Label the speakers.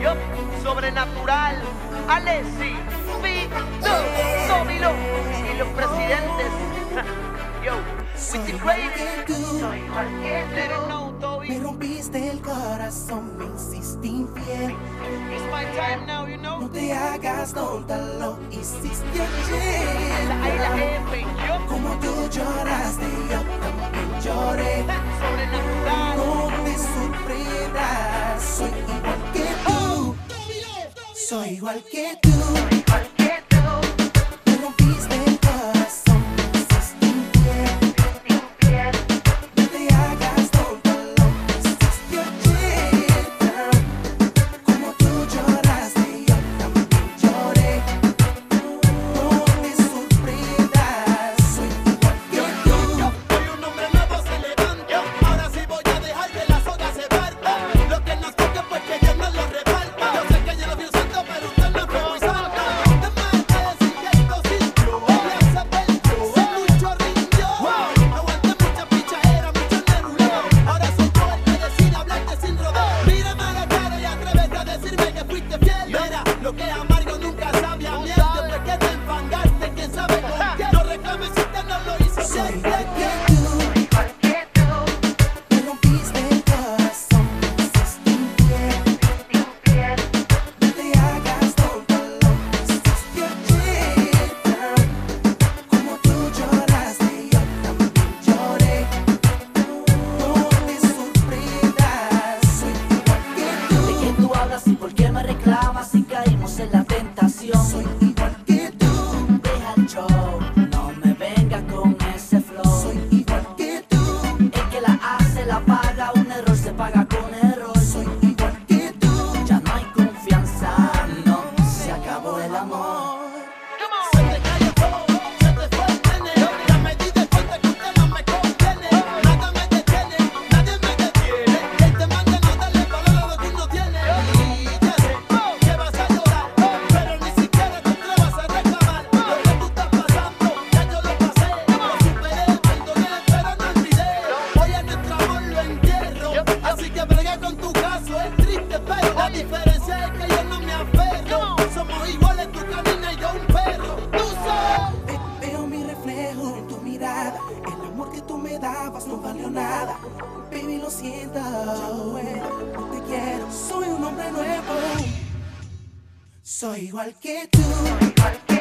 Speaker 1: Yo, sobrenatural, Alessi, Vito, Sóbilo y los presidentes. Yo, with the crazy, soy Marqués,
Speaker 2: Me rompiste el corazón, me hiciste infiel.
Speaker 1: It's my time now, you know.
Speaker 2: No te hagas tonta, lo hiciste ayer.
Speaker 1: Yo.
Speaker 2: Como tú lloraste, yo también lloré. soy igual que tú. Soy igual que tú. Lo que
Speaker 3: amargo nunca sabe a miel. Después que te enfangaste, quién sabe con quién. No reclames si te no lo hizo.
Speaker 4: hablas y por qué me reclamas si caímos en la con
Speaker 3: tu caso, es triste, pero la diferencia es que yo no me aferro. Somos iguales, tú caminas y yo un perro. Tú sabes.
Speaker 2: Veo mi reflejo en tu mirada. El amor que tú me dabas no valió nada. Baby, lo siento. no te quiero. Soy un hombre nuevo. Soy igual que tú.